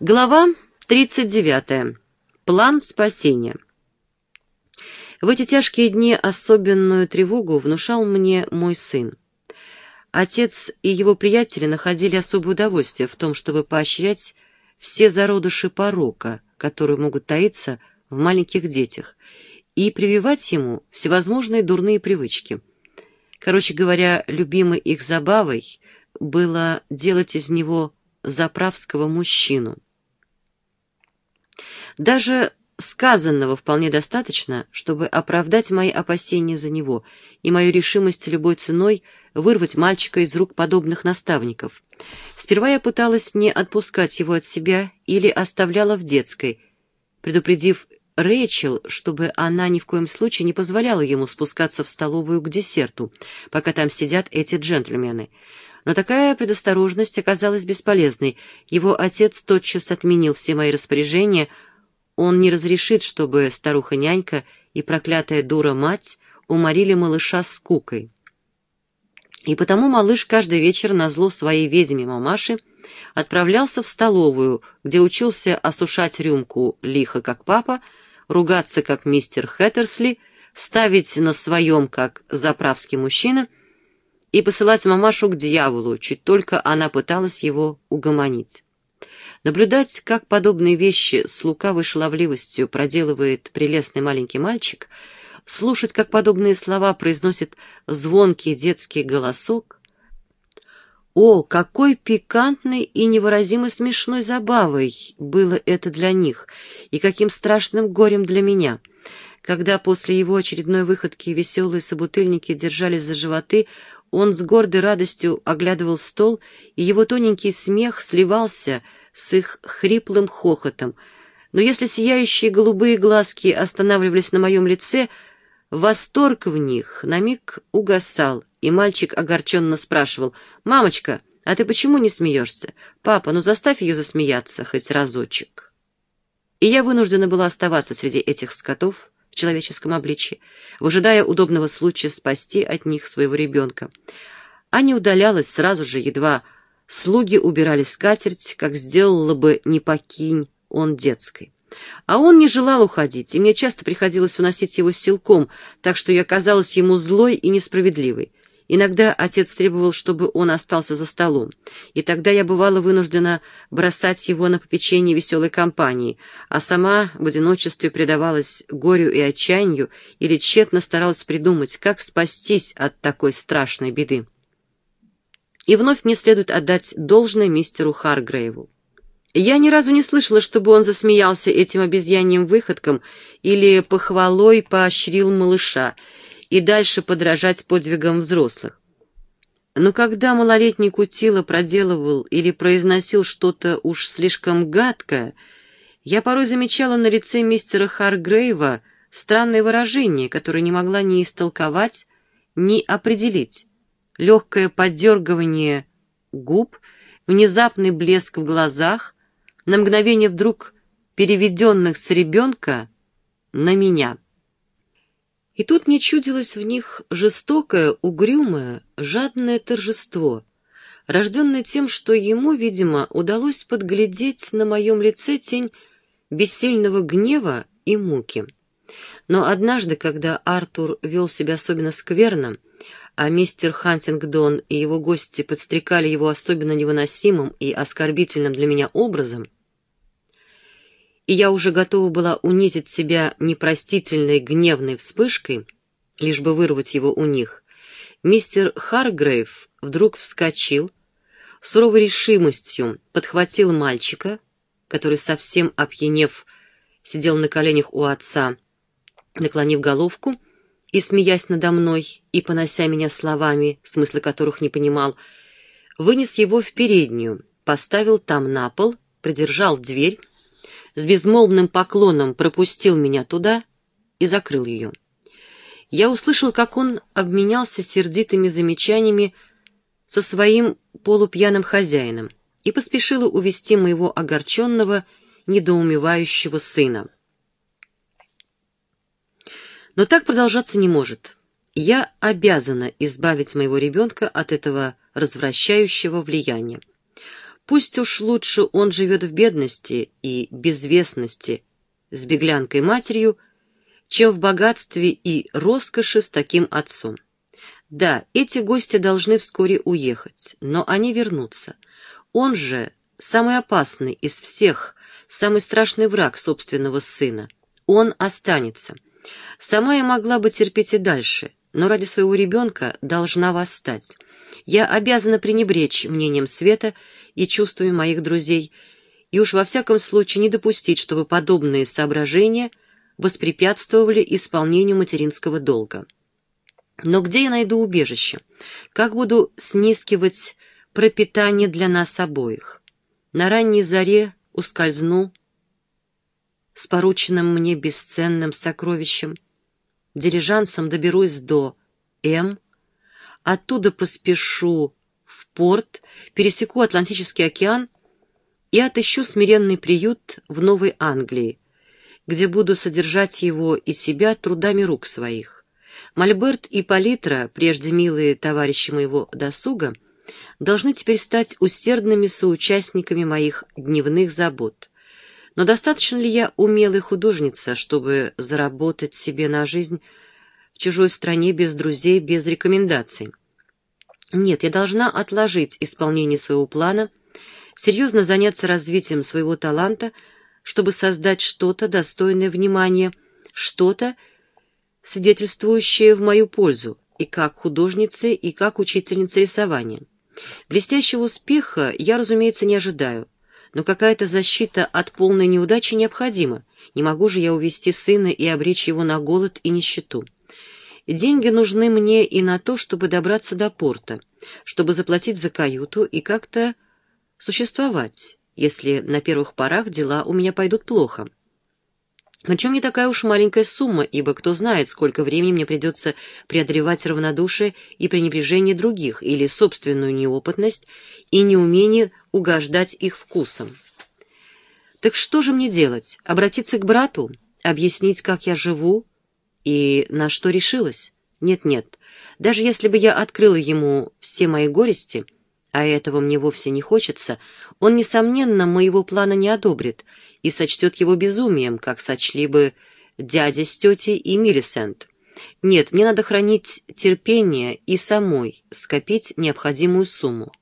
Глава 39. План спасения. В эти тяжкие дни особенную тревогу внушал мне мой сын. Отец и его приятели находили особое удовольствие в том, чтобы поощрять все зародыши порока, которые могут таиться в маленьких детях, и прививать ему всевозможные дурные привычки. Короче говоря, любимой их забавой было делать из него заправского мужчину. Даже сказанного вполне достаточно, чтобы оправдать мои опасения за него и мою решимость любой ценой вырвать мальчика из рук подобных наставников. Сперва я пыталась не отпускать его от себя или оставляла в детской, предупредив Рэйчел, чтобы она ни в коем случае не позволяла ему спускаться в столовую к десерту, пока там сидят эти джентльмены. Но такая предосторожность оказалась бесполезной. Его отец тотчас отменил все мои распоряжения — он не разрешит, чтобы старуха-нянька и проклятая дура-мать уморили малыша скукой. И потому малыш каждый вечер на зло своей ведьме мамаши отправлялся в столовую, где учился осушать рюмку лихо, как папа, ругаться, как мистер Хэттерсли, ставить на своем, как заправский мужчина, и посылать мамашу к дьяволу, чуть только она пыталась его угомонить. Наблюдать, как подобные вещи с лукавой шаловливостью проделывает прелестный маленький мальчик, слушать, как подобные слова произносит звонкий детский голосок. О, какой пикантной и невыразимо смешной забавой было это для них, и каким страшным горем для меня — когда после его очередной выходки веселые собутыльники держались за животы, он с гордой радостью оглядывал стол, и его тоненький смех сливался с их хриплым хохотом. Но если сияющие голубые глазки останавливались на моем лице, восторг в них на миг угасал, и мальчик огорченно спрашивал, «Мамочка, а ты почему не смеешься? Папа, ну заставь ее засмеяться хоть разочек». И я вынуждена была оставаться среди этих скотов в человеческом обличье, выжидая удобного случая спасти от них своего ребенка. А не удалялась сразу же, едва Слуги убирали скатерть, как сделала бы не покинь он детской. А он не желал уходить, и мне часто приходилось уносить его силком, так что я казалась ему злой и несправедливой. Иногда отец требовал, чтобы он остался за столом, и тогда я бывала вынуждена бросать его на попечение веселой компании, а сама в одиночестве предавалась горю и отчаянию или тщетно старалась придумать, как спастись от такой страшной беды. И вновь мне следует отдать должное мистеру Харгрейву. Я ни разу не слышала, чтобы он засмеялся этим обезьяньим выходком или похвалой поощрил малыша и дальше подражать подвигам взрослых. Но когда малолетний Кутила проделывал или произносил что-то уж слишком гадкое, я порой замечала на лице мистера Харгрейва странное выражение, которое не могла ни истолковать, ни определить легкое подергивание губ, внезапный блеск в глазах, на мгновение вдруг переведенных с ребенка на меня. И тут мне чудилось в них жестокое, угрюмое, жадное торжество, рожденное тем, что ему, видимо, удалось подглядеть на моем лице тень бессильного гнева и муки. Но однажды, когда Артур вел себя особенно скверно, а мистер Хантингдон и его гости подстрекали его особенно невыносимым и оскорбительным для меня образом, и я уже готова была унизить себя непростительной гневной вспышкой, лишь бы вырвать его у них, мистер Харгрейв вдруг вскочил, суровой решимостью подхватил мальчика, который, совсем опьянев, сидел на коленях у отца, наклонив головку, и, смеясь надо мной и понося меня словами, смысла которых не понимал, вынес его в переднюю, поставил там на пол, придержал дверь, с безмолвным поклоном пропустил меня туда и закрыл ее. Я услышал, как он обменялся сердитыми замечаниями со своим полупьяным хозяином и поспешила увести моего огорченного, недоумевающего сына. Но так продолжаться не может. Я обязана избавить моего ребенка от этого развращающего влияния. Пусть уж лучше он живет в бедности и безвестности с беглянкой-матерью, чем в богатстве и роскоши с таким отцом. Да, эти гости должны вскоре уехать, но они вернутся. Он же самый опасный из всех, самый страшный враг собственного сына. Он останется. Сама я могла бы терпеть и дальше, но ради своего ребенка должна восстать. Я обязана пренебречь мнением Света и чувствами моих друзей, и уж во всяком случае не допустить, чтобы подобные соображения воспрепятствовали исполнению материнского долга. Но где я найду убежище? Как буду снискивать пропитание для нас обоих? На ранней заре ускользну с порученным мне бесценным сокровищем, дирижансом доберусь до М, оттуда поспешу в порт, пересеку Атлантический океан и отыщу смиренный приют в Новой Англии, где буду содержать его и себя трудами рук своих. Мольберт и Палитра, прежде милые товарищи моего досуга, должны теперь стать усердными соучастниками моих дневных забот. Но достаточно ли я умелой художница, чтобы заработать себе на жизнь в чужой стране без друзей, без рекомендаций? Нет, я должна отложить исполнение своего плана, серьезно заняться развитием своего таланта, чтобы создать что-то достойное внимания, что-то, свидетельствующее в мою пользу и как художница, и как учительница рисования. Блестящего успеха я, разумеется, не ожидаю, но какая-то защита от полной неудачи необходима. Не могу же я увести сына и обречь его на голод и нищету. Деньги нужны мне и на то, чтобы добраться до порта, чтобы заплатить за каюту и как-то существовать, если на первых порах дела у меня пойдут плохо. Причем не такая уж маленькая сумма, ибо кто знает, сколько времени мне придется преодолевать равнодушие и пренебрежение других или собственную неопытность и неумение угождать их вкусам. Так что же мне делать? Обратиться к брату? Объяснить, как я живу? И на что решилась? Нет-нет, даже если бы я открыла ему все мои горести, а этого мне вовсе не хочется, он, несомненно, моего плана не одобрит и сочтет его безумием, как сочли бы дядя с тетей и Миллисент. Нет, мне надо хранить терпение и самой скопить необходимую сумму.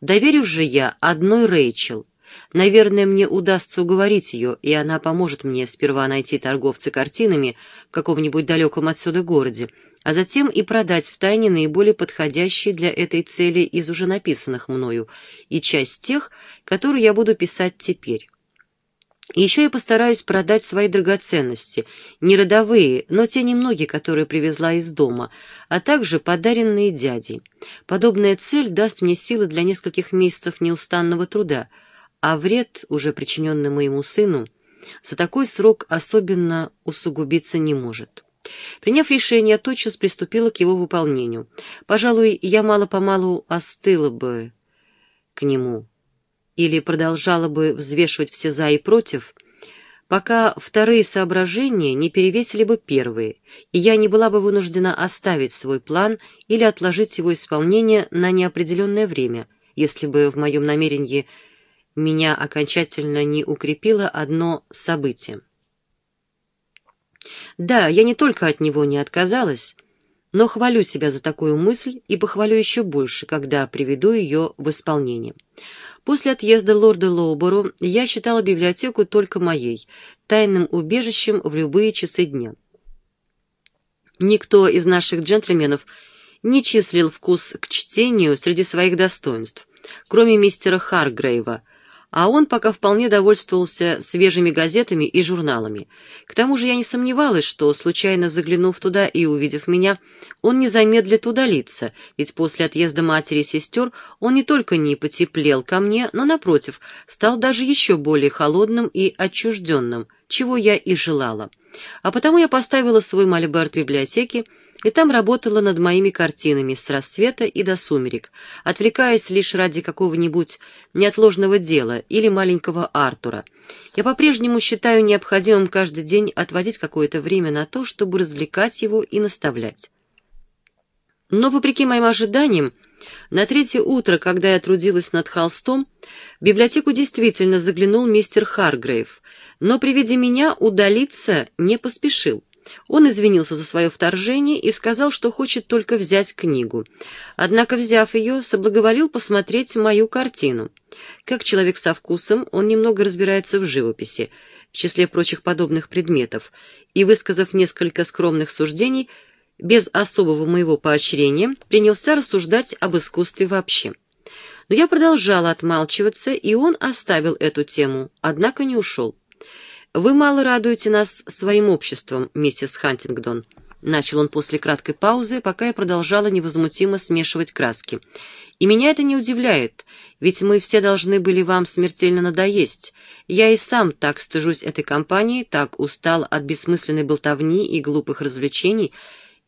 Доверюсь же я одной Рэйчел, Наверное, мне удастся уговорить ее, и она поможет мне сперва найти торговца картинами в каком-нибудь далеком отсюда городе, а затем и продать в тайне наиболее подходящие для этой цели из уже написанных мною и часть тех, которые я буду писать теперь. Еще я постараюсь продать свои драгоценности, не родовые, но те немногие, которые привезла из дома, а также подаренные дядей. Подобная цель даст мне силы для нескольких месяцев неустанного труда — а вред, уже причиненный моему сыну, за такой срок особенно усугубиться не может. Приняв решение, тотчас приступила к его выполнению. Пожалуй, я мало-помалу остыла бы к нему или продолжала бы взвешивать все «за» и «против», пока вторые соображения не перевесили бы первые, и я не была бы вынуждена оставить свой план или отложить его исполнение на неопределенное время, если бы в моем намерении – меня окончательно не укрепило одно событие. Да, я не только от него не отказалась, но хвалю себя за такую мысль и похвалю еще больше, когда приведу ее в исполнение. После отъезда лорда Лоуборо я считала библиотеку только моей, тайным убежищем в любые часы дня. Никто из наших джентльменов не числил вкус к чтению среди своих достоинств, кроме мистера Харгрейва — а он пока вполне довольствовался свежими газетами и журналами. К тому же я не сомневалась, что, случайно заглянув туда и увидев меня, он не замедлит удалиться, ведь после отъезда матери и сестер он не только не потеплел ко мне, но, напротив, стал даже еще более холодным и отчужденным, чего я и желала. А потому я поставила свой мольберт в библиотеке, и там работала над моими картинами с рассвета и до сумерек, отвлекаясь лишь ради какого-нибудь неотложного дела или маленького Артура. Я по-прежнему считаю необходимым каждый день отводить какое-то время на то, чтобы развлекать его и наставлять. Но, вопреки моим ожиданиям, На третье утро, когда я трудилась над холстом, в библиотеку действительно заглянул мистер Харгрейв, но при виде меня удалиться не поспешил. Он извинился за свое вторжение и сказал, что хочет только взять книгу. Однако, взяв ее, соблаговолил посмотреть мою картину. Как человек со вкусом, он немного разбирается в живописи, в числе прочих подобных предметов, и, высказав несколько скромных суждений, без особого моего поощрения, принялся рассуждать об искусстве вообще. Но я продолжала отмалчиваться, и он оставил эту тему, однако не ушел. «Вы мало радуете нас своим обществом, миссис Хантингдон», — начал он после краткой паузы, пока я продолжала невозмутимо смешивать краски. «И меня это не удивляет, ведь мы все должны были вам смертельно надоесть. Я и сам так стыжусь этой компании, так устал от бессмысленной болтовни и глупых развлечений,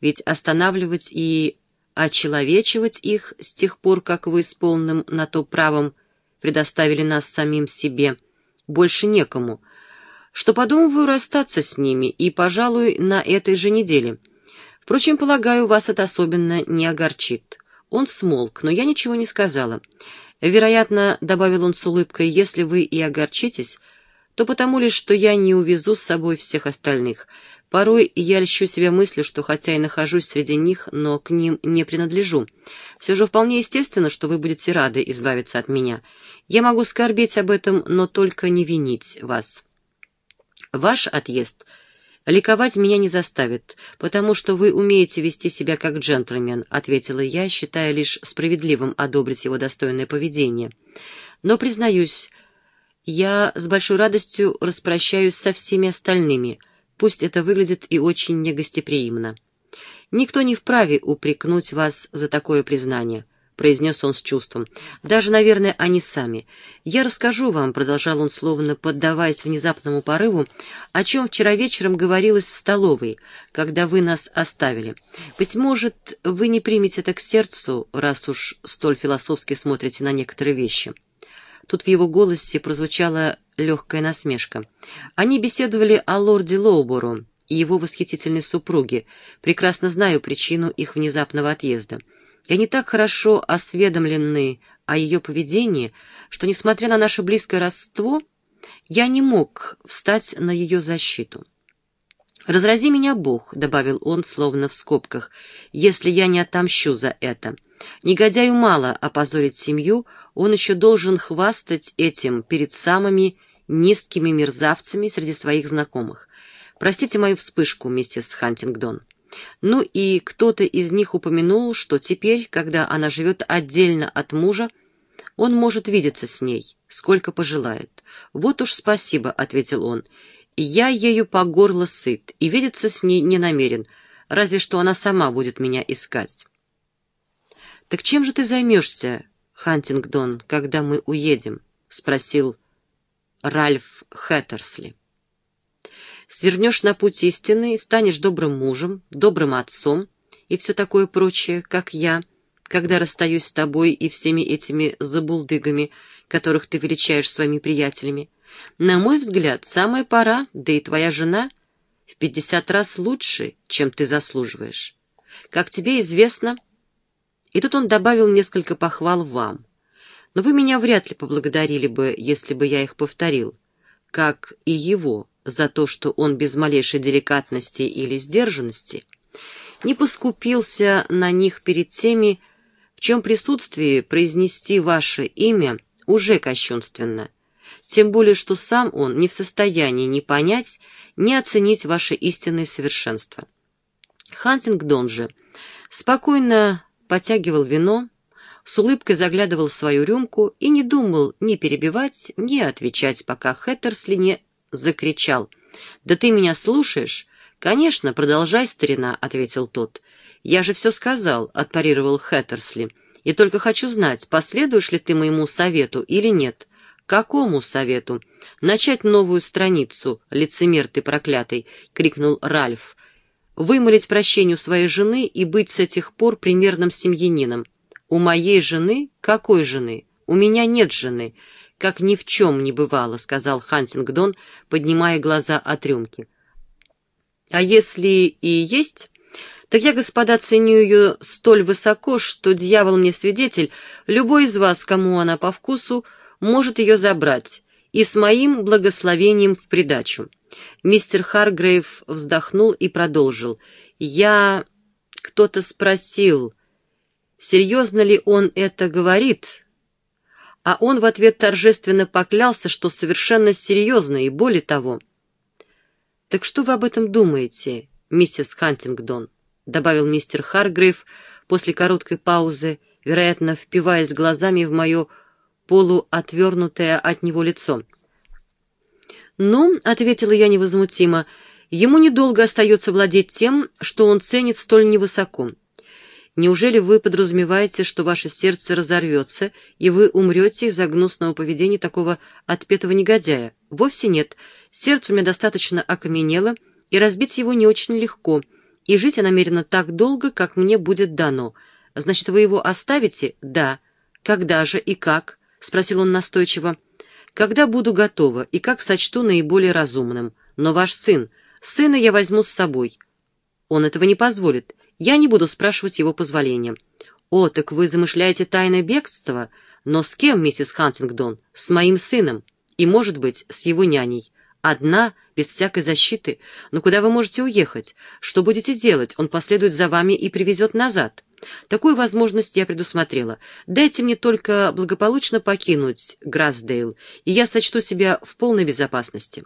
ведь останавливать и очеловечивать их с тех пор, как вы с полным на то правом предоставили нас самим себе, больше некому, что подумываю расстаться с ними и, пожалуй, на этой же неделе. Впрочем, полагаю, вас это особенно не огорчит. Он смолк, но я ничего не сказала. Вероятно, добавил он с улыбкой, если вы и огорчитесь, то потому лишь, что я не увезу с собой всех остальных — Порой я льщу себя мыслью, что хотя и нахожусь среди них, но к ним не принадлежу. Все же вполне естественно, что вы будете рады избавиться от меня. Я могу скорбеть об этом, но только не винить вас. Ваш отъезд ликовать меня не заставит, потому что вы умеете вести себя как джентльмен, ответила я, считая лишь справедливым одобрить его достойное поведение. Но, признаюсь, я с большой радостью распрощаюсь со всеми остальными — Пусть это выглядит и очень негостеприимно. «Никто не вправе упрекнуть вас за такое признание», — произнес он с чувством. «Даже, наверное, они сами. Я расскажу вам», — продолжал он, словно поддаваясь внезапному порыву, «о чем вчера вечером говорилось в столовой, когда вы нас оставили. Быть может, вы не примете это к сердцу, раз уж столь философски смотрите на некоторые вещи». Тут в его голосе прозвучала легкая насмешка. Они беседовали о лорде Лоубору и его восхитительной супруге. Прекрасно знаю причину их внезапного отъезда. И они так хорошо осведомлены о ее поведении, что, несмотря на наше близкое родство, я не мог встать на ее защиту. «Разрази меня Бог», — добавил он, словно в скобках, — «если я не отомщу за это». Негодяю мало опозорить семью, он еще должен хвастать этим перед самыми низкими мерзавцами среди своих знакомых. Простите мою вспышку, миссис Хантингдон. Ну и кто-то из них упомянул, что теперь, когда она живет отдельно от мужа, он может видеться с ней, сколько пожелает. «Вот уж спасибо», — ответил он. «Я ею по горло сыт и видеться с ней не намерен, разве что она сама будет меня искать». «Так чем же ты займешься, Хантингдон, когда мы уедем?» — спросил Ральф Хэттерсли. «Свернешь на путь истины, станешь добрым мужем, добрым отцом и все такое прочее, как я, когда расстаюсь с тобой и всеми этими забулдыгами, которых ты величаешь своими приятелями. На мой взгляд, самая пора, да и твоя жена, в пятьдесят раз лучше, чем ты заслуживаешь. Как тебе известно, и тут он добавил несколько похвал вам. Но вы меня вряд ли поблагодарили бы, если бы я их повторил, как и его, за то, что он без малейшей деликатности или сдержанности не поскупился на них перед теми, в чем присутствии произнести ваше имя уже кощунственно, тем более что сам он не в состоянии ни понять, ни оценить ваше истинное совершенство. Хантингдон же спокойно потягивал вино, с улыбкой заглядывал в свою рюмку и не думал ни перебивать, ни отвечать, пока Хэттерсли не закричал. «Да ты меня слушаешь?» «Конечно, продолжай, старина», — ответил тот. «Я же все сказал», — отпарировал Хэттерсли. «И только хочу знать, последуешь ли ты моему совету или нет». «Какому совету?» «Начать новую страницу, лицемер ты проклятый!» — крикнул Ральф вымолить прощение у своей жены и быть с этих пор примерным семьянином. У моей жены? Какой жены? У меня нет жены. Как ни в чем не бывало, сказал Хантингдон, поднимая глаза от рюмки. А если и есть, Так я, господа, ценю ее столь высоко, что дьявол мне свидетель, любой из вас, кому она по вкусу, может ее забрать, и с моим благословением в придачу. Мистер Харгрейв вздохнул и продолжил. «Я...» Кто-то спросил, серьезно ли он это говорит, а он в ответ торжественно поклялся, что совершенно серьезно и более того. «Так что вы об этом думаете, миссис Хантингдон?» — добавил мистер Харгрейв после короткой паузы, вероятно, впиваясь глазами в мое полуотвернутое от него лицо. «Ну», — ответила я невозмутимо, — «ему недолго остается владеть тем, что он ценит столь невысоко. Неужели вы подразумеваете, что ваше сердце разорвется, и вы умрете из-за гнусного поведения такого отпетого негодяя? Вовсе нет. Сердце у меня достаточно окаменело, и разбить его не очень легко, и жить я намерена так долго, как мне будет дано. Значит, вы его оставите? Да. Когда же и как?» — спросил он настойчиво когда буду готова и как сочту наиболее разумным. Но ваш сын, сына я возьму с собой. Он этого не позволит. Я не буду спрашивать его позволения. О, так вы замышляете тайное бегство? Но с кем, миссис Хантингдон? С моим сыном. И, может быть, с его няней. Одна, без всякой защиты. Но куда вы можете уехать? Что будете делать? Он последует за вами и привезет назад. Такую возможность я предусмотрела. Дайте мне только благополучно покинуть Грасдейл, и я сочту себя в полной безопасности».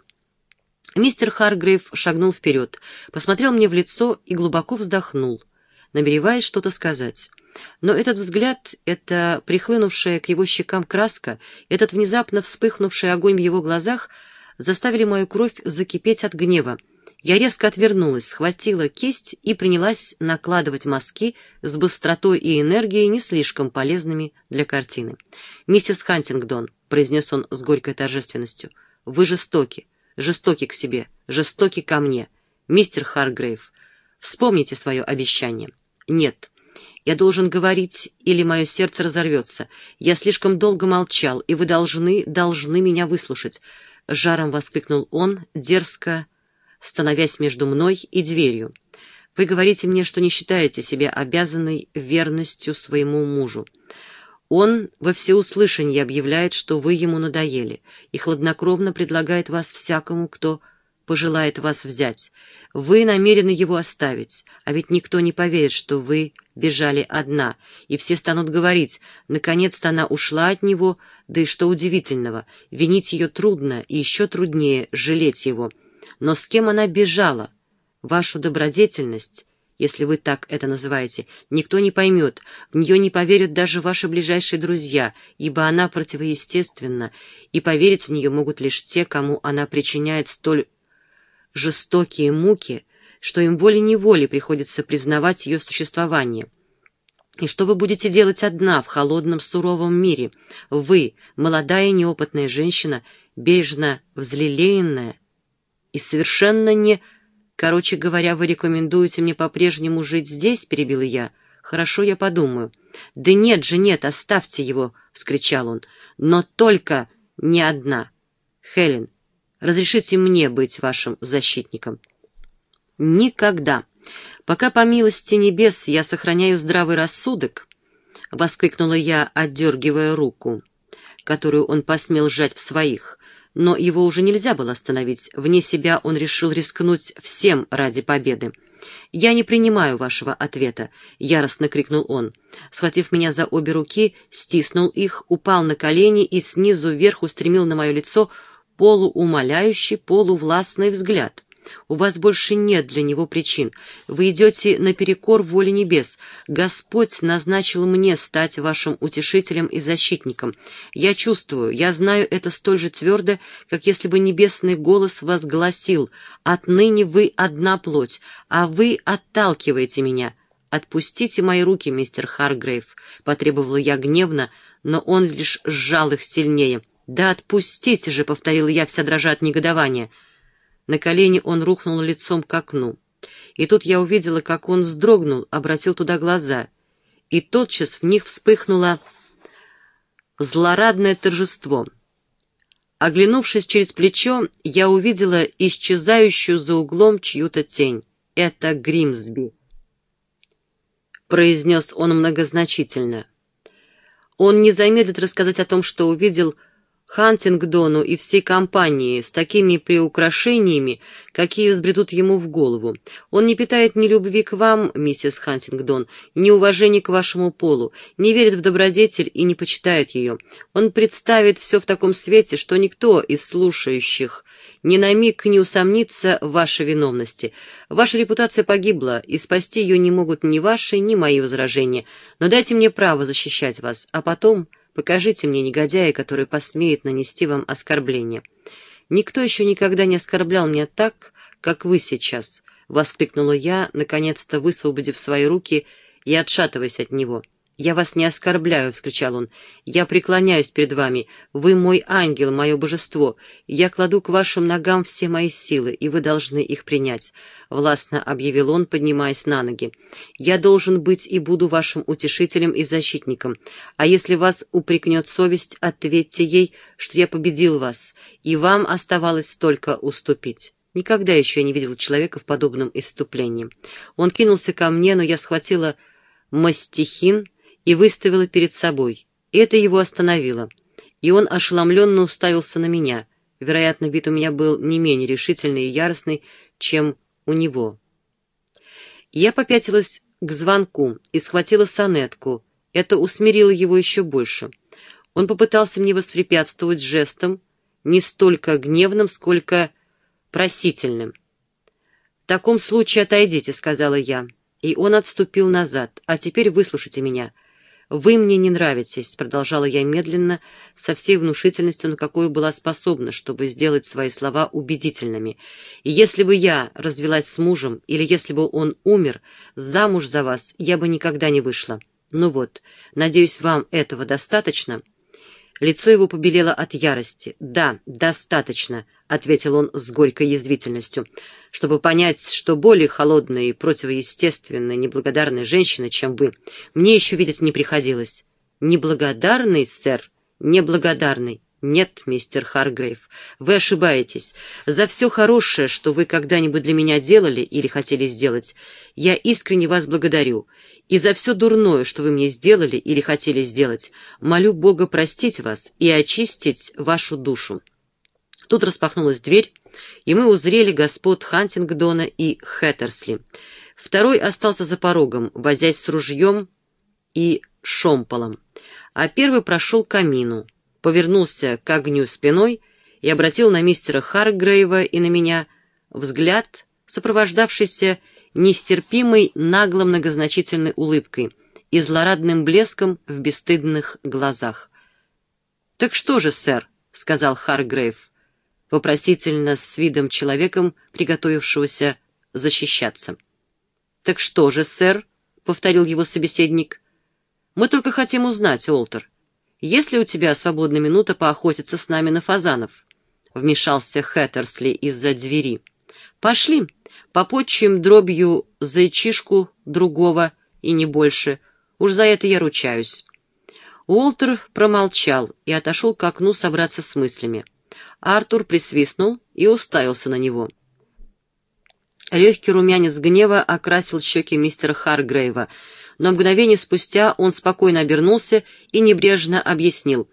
Мистер Харгрейв шагнул вперед, посмотрел мне в лицо и глубоко вздохнул, намереваясь что-то сказать. Но этот взгляд, эта прихлынувшая к его щекам краска, этот внезапно вспыхнувший огонь в его глазах заставили мою кровь закипеть от гнева, я резко отвернулась, схватила кисть и принялась накладывать мазки с быстротой и энергией, не слишком полезными для картины. «Миссис Хантингдон», — произнес он с горькой торжественностью, — «вы жестоки, жестоки к себе, жестоки ко мне. Мистер Харгрейв, вспомните свое обещание». «Нет, я должен говорить, или мое сердце разорвется. Я слишком долго молчал, и вы должны, должны меня выслушать». Жаром воскликнул он, дерзко становясь между мной и дверью. Вы говорите мне, что не считаете себя обязанной верностью своему мужу. Он во всеуслышание объявляет, что вы ему надоели, и хладнокровно предлагает вас всякому, кто пожелает вас взять. Вы намерены его оставить, а ведь никто не поверит, что вы бежали одна, и все станут говорить, наконец-то она ушла от него, да и что удивительного, винить ее трудно и еще труднее жалеть его, но с кем она бежала? Вашу добродетельность, если вы так это называете, никто не поймет, в нее не поверят даже ваши ближайшие друзья, ибо она противоестественна, и поверить в нее могут лишь те, кому она причиняет столь жестокие муки, что им волей-неволей приходится признавать ее существование. И что вы будете делать одна в холодном суровом мире? Вы, молодая неопытная женщина, бережно взлелеянная, и совершенно не... Короче говоря, вы рекомендуете мне по-прежнему жить здесь, перебила я. Хорошо, я подумаю. Да нет же, нет, оставьте его, вскричал он. Но только не одна. Хелен, разрешите мне быть вашим защитником. Никогда. Пока по милости небес я сохраняю здравый рассудок, воскликнула я, отдергивая руку, которую он посмел сжать в своих но его уже нельзя было остановить. Вне себя он решил рискнуть всем ради победы. «Я не принимаю вашего ответа», — яростно крикнул он. Схватив меня за обе руки, стиснул их, упал на колени и снизу вверх устремил на мое лицо полуумоляющий, полувластный взгляд. У вас больше нет для него причин. Вы идете наперекор воле небес. Господь назначил мне стать вашим утешителем и защитником. Я чувствую, я знаю это столь же твердо, как если бы небесный голос возгласил «Отныне вы одна плоть, а вы отталкиваете меня». «Отпустите мои руки, мистер Харгрейв», — потребовала я гневно, но он лишь сжал их сильнее. «Да отпустите же», — повторила я, вся дрожа от негодования. На колени он рухнул лицом к окну. И тут я увидела, как он вздрогнул, обратил туда глаза. И тотчас в них вспыхнуло злорадное торжество. Оглянувшись через плечо, я увидела исчезающую за углом чью-то тень. Это Гримсби. произнес он многозначительно. Он не замедлит рассказать о том, что увидел Хантингдону и всей компании с такими приукрашениями, какие взбредут ему в голову. Он не питает ни любви к вам, миссис Хантингдон, ни уважения к вашему полу, не верит в добродетель и не почитает ее. Он представит все в таком свете, что никто из слушающих ни на миг не усомнится в вашей виновности. Ваша репутация погибла, и спасти ее не могут ни ваши, ни мои возражения. Но дайте мне право защищать вас, а потом... Покажите мне негодяя, который посмеет нанести вам оскорбление. Никто еще никогда не оскорблял меня так, как вы сейчас, — воскликнула я, наконец-то высвободив свои руки и отшатываясь от него. «Я вас не оскорбляю!» — вскричал он. «Я преклоняюсь перед вами. Вы мой ангел, мое божество. Я кладу к вашим ногам все мои силы, и вы должны их принять», — властно объявил он, поднимаясь на ноги. «Я должен быть и буду вашим утешителем и защитником. А если вас упрекнет совесть, ответьте ей, что я победил вас, и вам оставалось только уступить». Никогда еще я не видел человека в подобном исступлении. Он кинулся ко мне, но я схватила мастихин и выставила перед собой. Это его остановило, и он ошеломленно уставился на меня. Вероятно, вид у меня был не менее решительный и яростный, чем у него. Я попятилась к звонку и схватила сонетку. Это усмирило его еще больше. Он попытался мне воспрепятствовать жестом, не столько гневным, сколько просительным. «В таком случае отойдите», — сказала я. И он отступил назад. «А теперь выслушайте меня. «Вы мне не нравитесь», — продолжала я медленно, со всей внушительностью, на какую была способна, чтобы сделать свои слова убедительными. «И если бы я развелась с мужем, или если бы он умер, замуж за вас я бы никогда не вышла. Ну вот, надеюсь, вам этого достаточно?» Лицо его побелело от ярости. «Да, достаточно», — ответил он с горькой язвительностью. «Чтобы понять, что более холодной и противоестественной неблагодарной женщины, чем вы, мне еще видеть не приходилось». «Неблагодарный, сэр, неблагодарный. «Нет, мистер Харгрейв, вы ошибаетесь. За все хорошее, что вы когда-нибудь для меня делали или хотели сделать, я искренне вас благодарю. И за все дурное, что вы мне сделали или хотели сделать, молю Бога простить вас и очистить вашу душу». Тут распахнулась дверь, и мы узрели господ Хантингдона и Хэттерсли. Второй остался за порогом, возясь с ружьем и шомполом, а первый прошел к камину повернулся к огню спиной и обратил на мистера Харгрейва и на меня взгляд, сопровождавшийся нестерпимой нагло многозначительной улыбкой и злорадным блеском в бесстыдных глазах. «Так что же, сэр?» — сказал Харгрейв, вопросительно с видом человеком, приготовившегося защищаться. «Так что же, сэр?» — повторил его собеседник. «Мы только хотим узнать, Олтер, есть ли у тебя свободная минута поохотиться с нами на фазанов?» Вмешался Хэттерсли из-за двери. «Пошли, попотчуем дробью зайчишку другого и не больше. Уж за это я ручаюсь». Уолтер промолчал и отошел к окну собраться с мыслями. Артур присвистнул и уставился на него. Легкий румянец гнева окрасил щеки мистера Харгрейва — но мгновение спустя он спокойно обернулся и небрежно объяснил.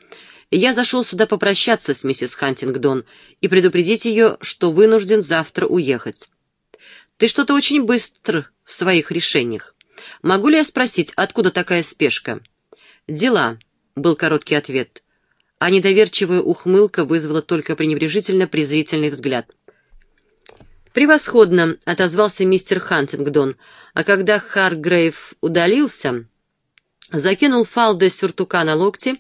«Я зашел сюда попрощаться с миссис Хантингдон и предупредить ее, что вынужден завтра уехать. Ты что-то очень быстр в своих решениях. Могу ли я спросить, откуда такая спешка?» «Дела», — был короткий ответ, а недоверчивая ухмылка вызвала только пренебрежительно-презрительный взгляд. «Превосходно», — отозвался мистер Хантингдон, а когда Харгрейв удалился, закинул фалды сюртука на локти,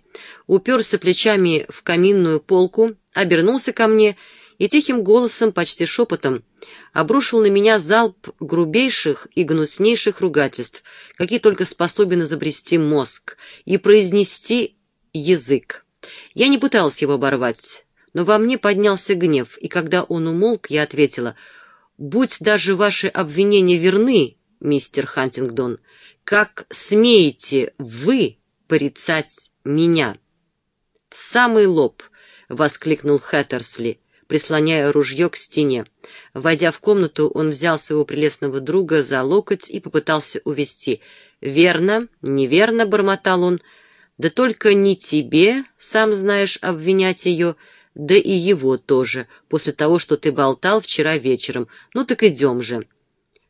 уперся плечами в каминную полку, обернулся ко мне и тихим голосом, почти шепотом, обрушил на меня залп грубейших и гнуснейших ругательств, какие только способен изобрести мозг, и произнести язык. Я не пыталась его оборвать, но во мне поднялся гнев, и когда он умолк, я ответила — Будь даже ваши обвинения верны, мистер Хантингдон, как смеете вы порицать меня? В самый лоб, — воскликнул Хэттерсли, прислоняя ружье к стене. Войдя в комнату, он взял своего прелестного друга за локоть и попытался увести. «Верно, неверно», — бормотал он, — «да только не тебе, сам знаешь, обвинять ее, да и его тоже, после того, что ты болтал вчера вечером. Ну так идем же».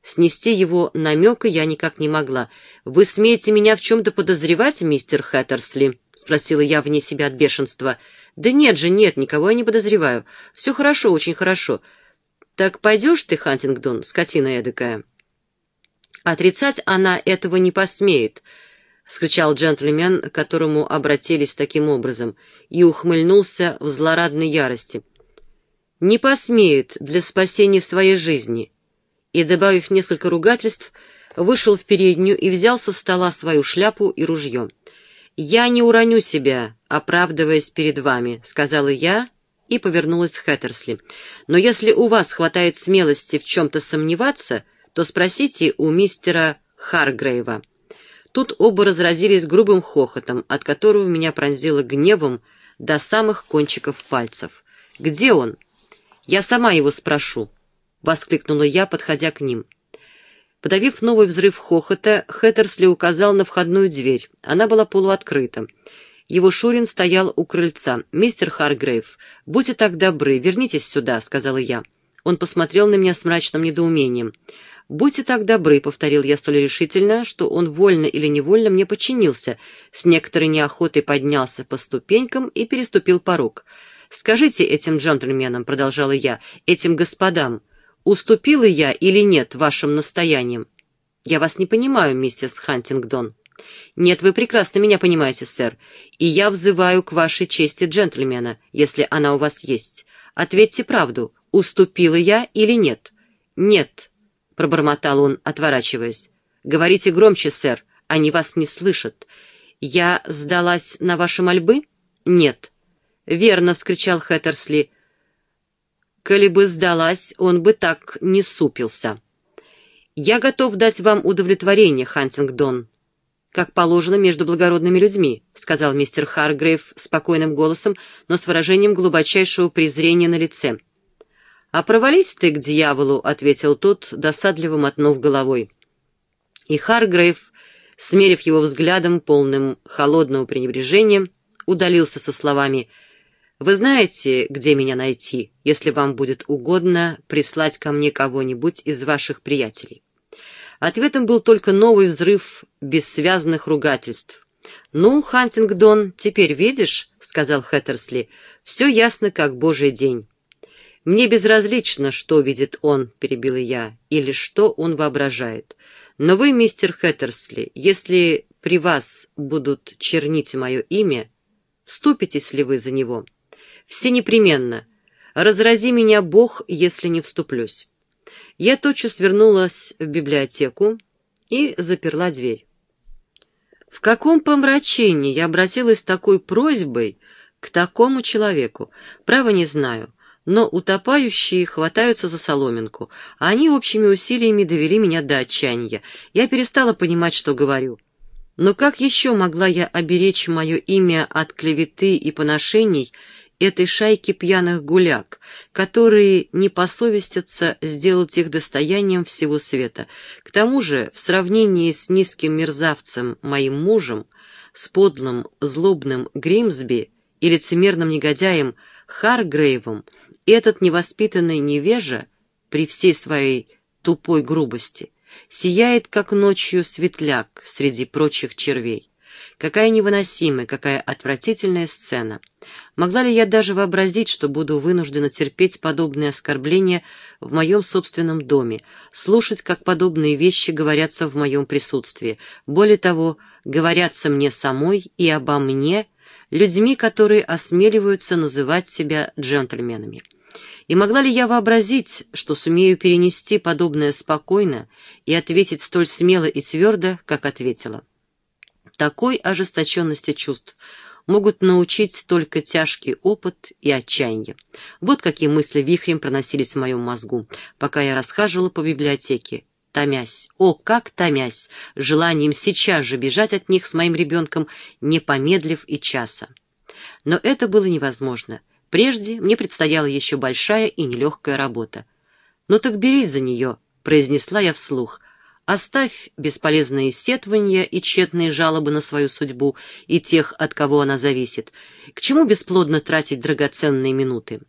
Снести его намека я никак не могла. «Вы смеете меня в чем-то подозревать, мистер Хэттерсли?» — спросила я вне себя от бешенства. «Да нет же, нет, никого я не подозреваю. Все хорошо, очень хорошо. Так пойдешь ты, Хантингдон, скотина эдакая?» «Отрицать она этого не посмеет», — вскричал джентльмен, к которому обратились таким образом, и ухмыльнулся в злорадной ярости. «Не посмеет для спасения своей жизни» и, добавив несколько ругательств, вышел в переднюю и взял со стола свою шляпу и ружье. «Я не уроню себя, оправдываясь перед вами», — сказала я и повернулась к Хэттерсли. «Но если у вас хватает смелости в чем-то сомневаться, то спросите у мистера Харгрейва». Тут оба разразились грубым хохотом, от которого меня пронзило гневом до самых кончиков пальцев. «Где он?» «Я сама его спрошу», — воскликнула я, подходя к ним. Подавив новый взрыв хохота, Хэттерсли указал на входную дверь. Она была полуоткрыта. Его Шурин стоял у крыльца. «Мистер Харгрейв, будьте так добры, вернитесь сюда», — сказала я. Он посмотрел на меня с мрачным недоумением. «Будьте так добры», — повторил я столь решительно, что он вольно или невольно мне подчинился, с некоторой неохотой поднялся по ступенькам и переступил порог. «Скажите этим джентльменам», — продолжала я, — «этим господам, уступила я или нет вашим настояниям? Я вас не понимаю, миссис Хантингдон. Нет, вы прекрасно меня понимаете, сэр, и я взываю к вашей чести джентльмена, если она у вас есть. Ответьте правду, уступила я или нет? Нет, пробормотал он, отворачиваясь. Говорите громче, сэр, они вас не слышат. Я сдалась на ваши мольбы? Нет. Верно, вскричал Хэттерсли, Коли бы сдалась, он бы так не супился. Я готов дать вам удовлетворение, Хантингдон, как положено между благородными людьми, сказал мистер Харгрейв спокойным голосом, но с выражением глубочайшего презрения на лице. «А провались ты к дьяволу», — ответил тот, досадливо мотнув головой. И Харгрейв, смерив его взглядом, полным холодного пренебрежения, удалился со словами — вы знаете, где меня найти, если вам будет угодно прислать ко мне кого-нибудь из ваших приятелей. Ответом был только новый взрыв бессвязных ругательств. «Ну, Хантингдон, теперь видишь, — сказал Хэттерсли, — все ясно, как божий день». «Мне безразлично, что видит он, — перебила я, — или что он воображает. Но вы, мистер Хэттерсли, если при вас будут чернить мое имя, вступитесь ли вы за него?» Все непременно. Разрази меня, Бог, если не вступлюсь. Я тотчас вернулась в библиотеку и заперла дверь. В каком помрачении я обратилась с такой просьбой к такому человеку? Право не знаю, но утопающие хватаются за соломинку, а они общими усилиями довели меня до отчаяния. Я перестала понимать, что говорю. Но как еще могла я оберечь мое имя от клеветы и поношений, этой шайки пьяных гуляк, которые не посовестятся сделать их достоянием всего света. К тому же, в сравнении с низким мерзавцем, моим мужем, с подлым, злобным Гримсби и лицемерным негодяем Харгрейвом, этот невоспитанный невежа, при всей своей тупой грубости, сияет, как ночью светляк среди прочих червей. Какая невыносимая, какая отвратительная сцена. Могла ли я даже вообразить, что буду вынуждена терпеть подобные оскорбления в моем собственном доме, слушать, как подобные вещи говорятся в моем присутствии, более того, говорятся мне самой и обо мне, людьми, которые осмеливаются называть себя джентльменами. И могла ли я вообразить, что сумею перенести подобное спокойно и ответить столь смело и твердо, как ответила? Такой ожесточенности чувств могут научить только тяжкий опыт и отчаяние. Вот какие мысли вихрем проносились в моем мозгу, пока я расхаживала по библиотеке, томясь, о, как томясь, желанием сейчас же бежать от них с моим ребенком, не помедлив и часа. Но это было невозможно. Прежде мне предстояла еще большая и нелегкая работа. «Ну так берись за нее», — произнесла я вслух. «Оставь бесполезные сетвания и тщетные жалобы на свою судьбу и тех, от кого она зависит. К чему бесплодно тратить драгоценные минуты?»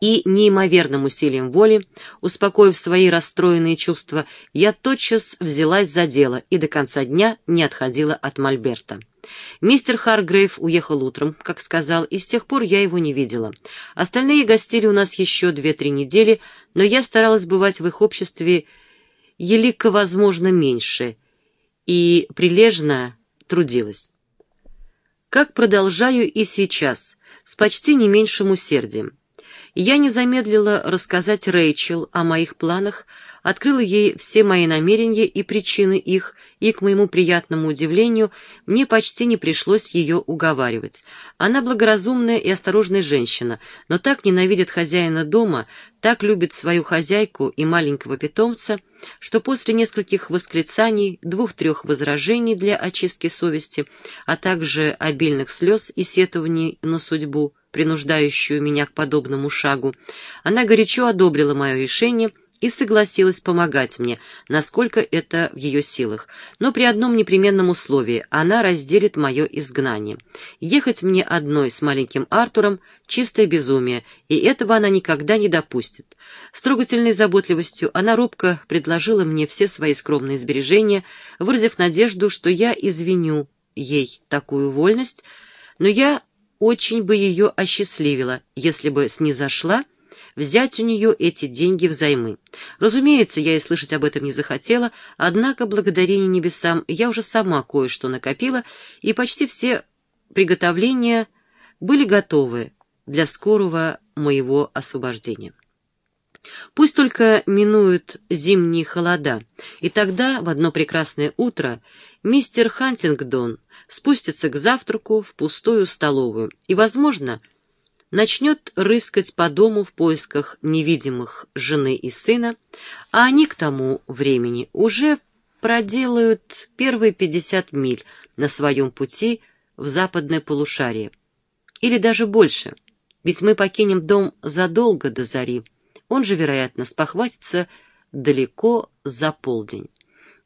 И неимоверным усилием воли, успокоив свои расстроенные чувства, я тотчас взялась за дело и до конца дня не отходила от Мольберта. Мистер Харгрейв уехал утром, как сказал, и с тех пор я его не видела. Остальные гостили у нас еще две-три недели, но я старалась бывать в их обществе елико, возможно, меньше, и прилежно трудилась. Как продолжаю и сейчас, с почти не меньшим усердием. Я не замедлила рассказать Рэйчел о моих планах, открыла ей все мои намерения и причины их, и, к моему приятному удивлению, мне почти не пришлось ее уговаривать. Она благоразумная и осторожная женщина, но так ненавидит хозяина дома, так любит свою хозяйку и маленького питомца, что после нескольких восклицаний, двух-трех возражений для очистки совести, а также обильных слез и сетований на судьбу, принуждающую меня к подобному шагу, она горячо одобрила мое решение и согласилась помогать мне, насколько это в ее силах, но при одном непременном условии — она разделит мое изгнание. Ехать мне одной с маленьким Артуром — чистое безумие, и этого она никогда не допустит. С трогательной заботливостью она робко предложила мне все свои скромные сбережения, выразив надежду, что я извиню ей такую вольность, но я очень бы ее осчастливило, если бы снизошла взять у нее эти деньги взаймы. Разумеется, я и слышать об этом не захотела, однако, благодарение небесам, я уже сама кое-что накопила, и почти все приготовления были готовы для скорого моего освобождения. Пусть только минуют зимние холода, и тогда, в одно прекрасное утро, мистер Хантингдон спустится к завтраку в пустую столовую и, возможно, начнет рыскать по дому в поисках невидимых жены и сына, а они к тому времени уже проделают первые пятьдесят миль на своем пути в западное полушарие. Или даже больше, ведь мы покинем дом задолго до зари, он же, вероятно, спохватится далеко за полдень.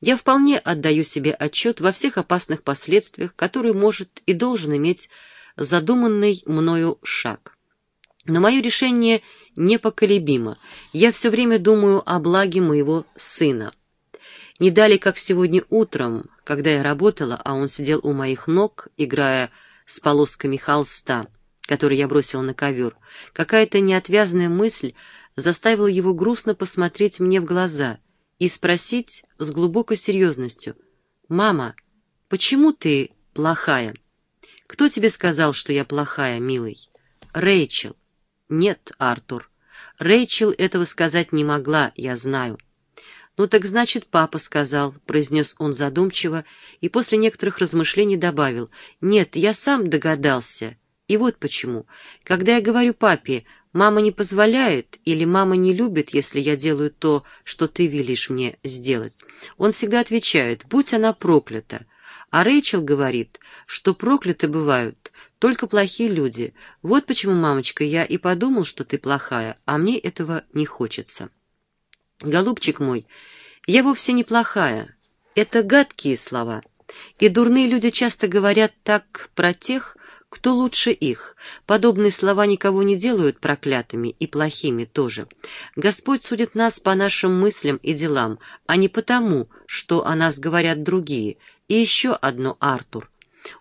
Я вполне отдаю себе отчет во всех опасных последствиях, которые может и должен иметь задуманный мною шаг. Но мое решение непоколебимо. Я все время думаю о благе моего сына. Не далее, как сегодня утром, когда я работала, а он сидел у моих ног, играя с полосками холста, который я бросила на ковер, какая-то неотвязная мысль заставила его грустно посмотреть мне в глаза — и спросить с глубокой серьезностью, «Мама, почему ты плохая?» «Кто тебе сказал, что я плохая, милый?» «Рэйчел». «Нет, Артур. Рэйчел этого сказать не могла, я знаю». «Ну так значит, папа сказал», — произнес он задумчиво и после некоторых размышлений добавил. «Нет, я сам догадался. И вот почему. Когда я говорю папе, Мама не позволяет или мама не любит, если я делаю то, что ты велишь мне сделать. Он всегда отвечает, будь она проклята. А Рэйчел говорит, что прокляты бывают только плохие люди. Вот почему, мамочка, я и подумал, что ты плохая, а мне этого не хочется. Голубчик мой, я вовсе не плохая. Это гадкие слова. И дурные люди часто говорят так про тех, кто лучше их? Подобные слова никого не делают проклятыми и плохими тоже. Господь судит нас по нашим мыслям и делам, а не потому, что о нас говорят другие. И еще одно, Артур.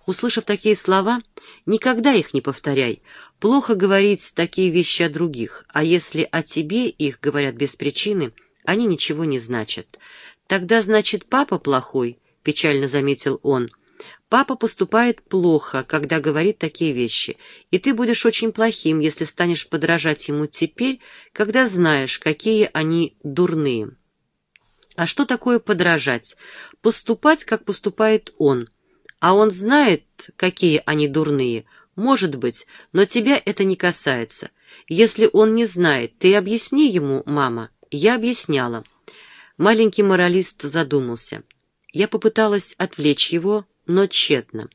Услышав такие слова, никогда их не повторяй. Плохо говорить такие вещи о других, а если о тебе их говорят без причины, они ничего не значат. Тогда, значит, папа плохой, — печально заметил он, — Папа поступает плохо, когда говорит такие вещи, и ты будешь очень плохим, если станешь подражать ему теперь, когда знаешь, какие они дурные. А что такое подражать? Поступать, как поступает он. А он знает, какие они дурные. Может быть, но тебя это не касается. Если он не знает, ты объясни ему, мама. Я объясняла. Маленький моралист задумался. Я попыталась отвлечь его, но тщетно.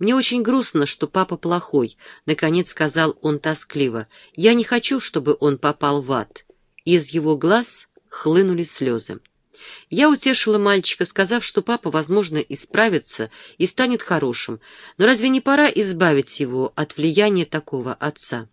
«Мне очень грустно, что папа плохой», — наконец сказал он тоскливо. «Я не хочу, чтобы он попал в ад». Из его глаз хлынули слезы. Я утешила мальчика, сказав, что папа, возможно, исправится и станет хорошим. Но разве не пора избавить его от влияния такого отца?